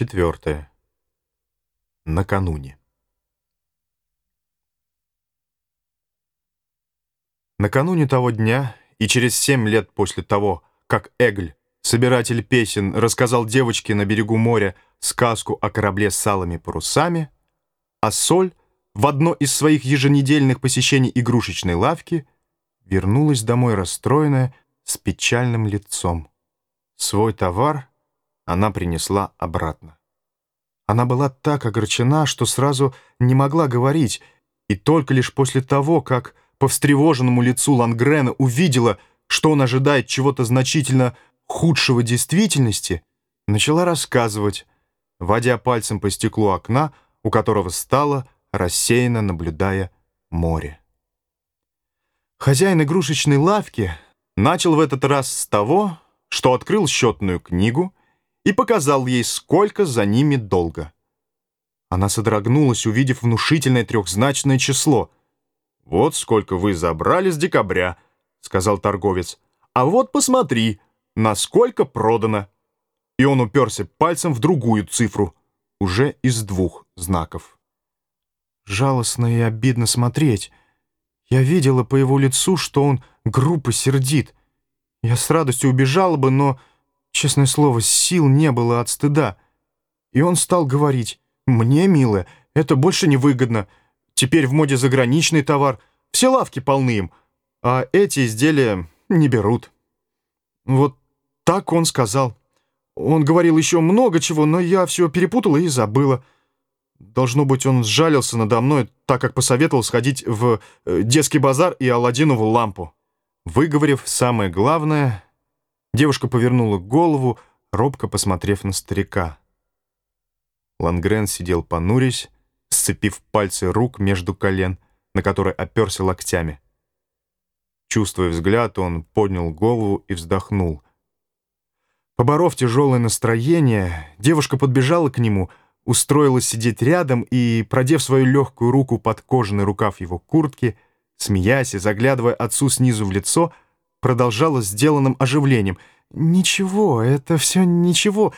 четвертое. Накануне. Накануне того дня и через семь лет после того, как Эгль, собиратель песен, рассказал девочке на берегу моря сказку о корабле с алыми парусами, а Соль в одно из своих еженедельных посещений игрушечной лавки вернулась домой расстроенная, с печальным лицом. Свой товар она принесла обратно. Она была так огорчена, что сразу не могла говорить, и только лишь после того, как по встревоженному лицу Лангрена увидела, что он ожидает чего-то значительно худшего действительности, начала рассказывать, водя пальцем по стеклу окна, у которого стала, рассеянно наблюдая море. Хозяин игрушечной лавки начал в этот раз с того, что открыл счетную книгу и показал ей, сколько за ними долго. Она содрогнулась, увидев внушительное трехзначное число. «Вот сколько вы забрали с декабря», — сказал торговец. «А вот посмотри, насколько продано». И он уперся пальцем в другую цифру, уже из двух знаков. Жалостно и обидно смотреть. Я видела по его лицу, что он грубо сердит. Я с радостью убежала бы, но, честное слово, сил не было от стыда. И он стал говорить, «Мне, милая, это больше не выгодно. Теперь в моде заграничный товар, все лавки полны им, а эти изделия не берут». Вот так он сказал. Он говорил еще много чего, но я все перепутала и забыла. Должно быть, он сжалился надо мной, так как посоветовал сходить в э, детский базар и Аладдинову лампу. Выговорив самое главное, девушка повернула голову, робко посмотрев на старика. Лангрен сидел понурясь, сцепив пальцы рук между колен, на которые оперся локтями. Чувствуя взгляд, он поднял голову и вздохнул. Поборов тяжелое настроение, девушка подбежала к нему — устроилась сидеть рядом и, продев свою легкую руку под кожаный рукав его куртки, смеясь и заглядывая отцу снизу в лицо, продолжала сделанным оживлением. «Ничего, это все ничего.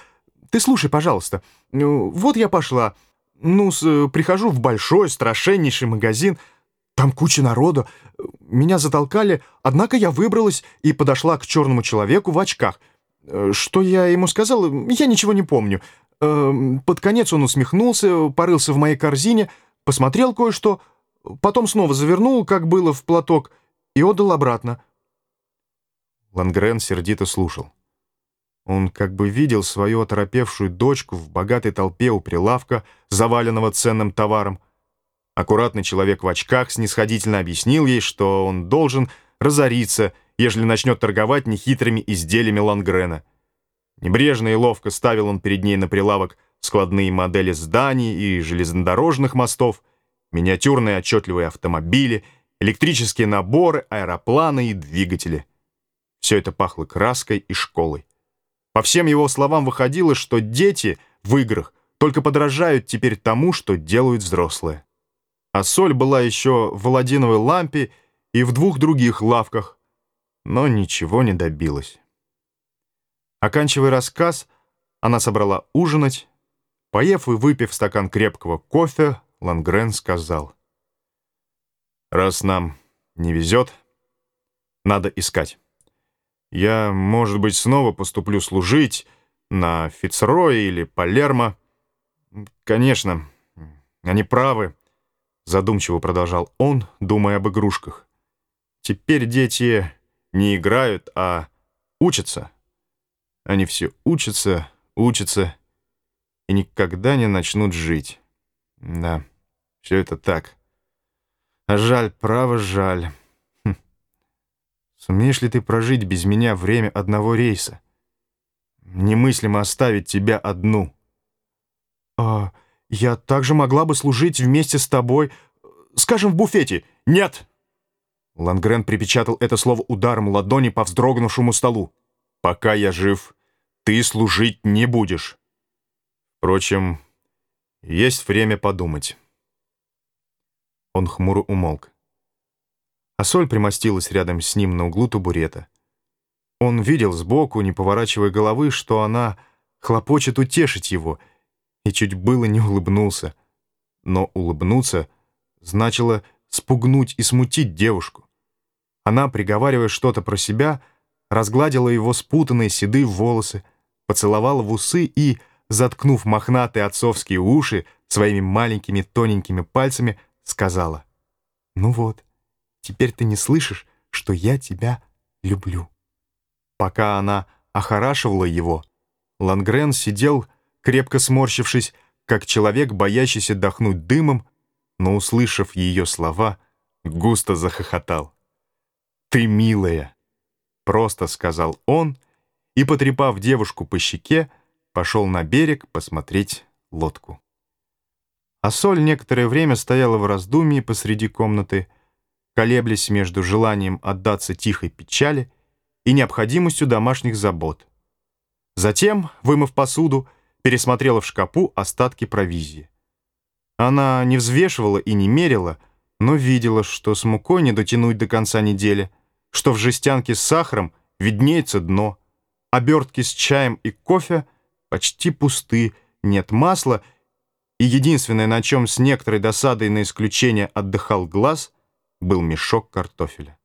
Ты слушай, пожалуйста. Ну, вот я пошла. Ну, прихожу в большой, страшеннейший магазин. Там куча народу. Меня затолкали, однако я выбралась и подошла к черному человеку в очках. Э, что я ему сказала, я ничего не помню. Эм, под конец он усмехнулся, порылся в моей корзине, посмотрел кое-что, потом снова завернул, как было, в платок, и отдал обратно. Лангрен сердито слушал. Он как бы видел свою оторопевшую дочку в богатой толпе у прилавка, заваленного ценным товаром. Аккуратный человек в очках снисходительно объяснил ей, что он должен разориться, ежели начнет торговать нехитрыми изделиями Лангрена — Небрежно и ловко ставил он перед ней на прилавок складные модели зданий и железнодорожных мостов, миниатюрные отчетливые автомобили, электрические наборы, аэропланы и двигатели. Все это пахло краской и школой. По всем его словам выходило, что дети в играх только подражают теперь тому, что делают взрослые. А соль была еще в Аладдиновой лампе и в двух других лавках, но ничего не добилась. Оканчивая рассказ, она собрала ужинать. Поев и выпив стакан крепкого кофе, Лангрен сказал. «Раз нам не везет, надо искать. Я, может быть, снова поступлю служить на Фицрой или Палермо. Конечно, они правы», — задумчиво продолжал он, думая об игрушках. «Теперь дети не играют, а учатся». Они все учатся, учатся и никогда не начнут жить. Да, все это так. А жаль, право жаль. Сумеешь ли ты прожить без меня время одного рейса? Немыслимо оставить тебя одну. А я также могла бы служить вместе с тобой, скажем, в буфете. Нет! Лангрен припечатал это слово ударом ладони по вздрогнувшему столу. Пока я жив, ты служить не будешь. Впрочем, есть время подумать. Он хмуро умолк. А соль примостилась рядом с ним на углу табурета. Он видел сбоку, не поворачивая головы, что она хлопочет утешить его, и чуть было не улыбнулся. Но улыбнуться значило спугнуть и смутить девушку. Она, приговаривая что-то про себя, разгладила его спутанные седые волосы, поцеловала в усы и, заткнув мохнатые отцовские уши своими маленькими тоненькими пальцами, сказала, «Ну вот, теперь ты не слышишь, что я тебя люблю». Пока она охорашивала его, Лангрен сидел, крепко сморщившись, как человек, боящийся дохнуть дымом, но, услышав ее слова, густо захохотал. «Ты милая!» — просто сказал он и, потрепав девушку по щеке, пошел на берег посмотреть лодку. А Соль некоторое время стояла в раздумье посреди комнаты, колеблясь между желанием отдаться тихой печали и необходимостью домашних забот. Затем, вымыв посуду, пересмотрела в шкапу остатки провизии. Она не взвешивала и не мерила, но видела, что с мукой не дотянуть до конца недели, что в жестянке с сахаром виднеется дно, обертки с чаем и кофе почти пусты, нет масла, и единственное, на чем с некоторой досадой на исключение отдыхал глаз, был мешок картофеля.